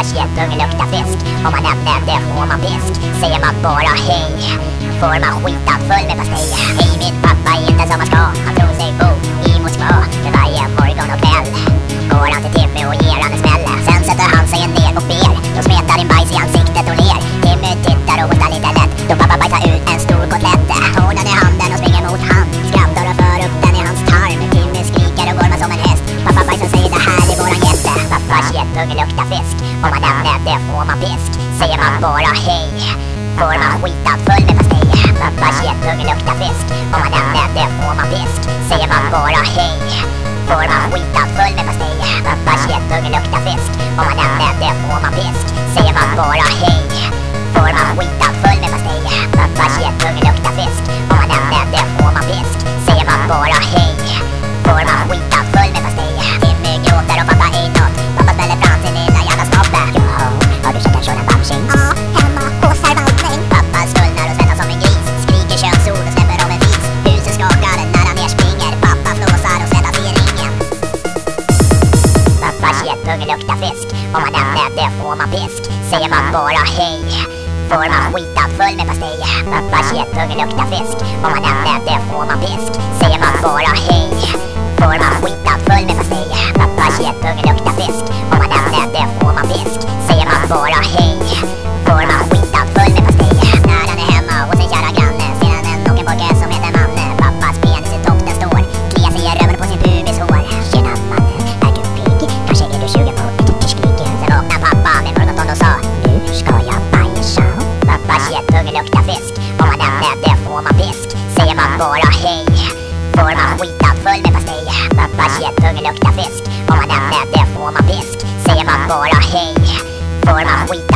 Pappas luktar fisk. Om man nämner det får man pisk. Säger man bara hej får man skitan full med pastej. Hej min pappa är inte som man ska. Han tror sig bo i Moskva. Om man nämner det får man pisk. Säger man bara hej får man skita full med pastej. Pappas getung luktar fisk. Om man nämner det får man pisk. Säger man bara hej får man skita full med pastej. Pappas getung luktar fisk. Om man nämner det får man pisk. Säger man bara hej får man skita lukta luktar fisk. Om man nämner det får man pisk. Säger man bara hej Får man skita full med pastej. Pappas getung luktar fisk. Om man nämner det får man pisk. Säger man bara hej Får man skita full med pastej. Bara hej. Får man skitan full med pastej? Pappa getung luktar fisk. Om man nämner det får man pisk Säger man bara hej. Får man skitan full med pastej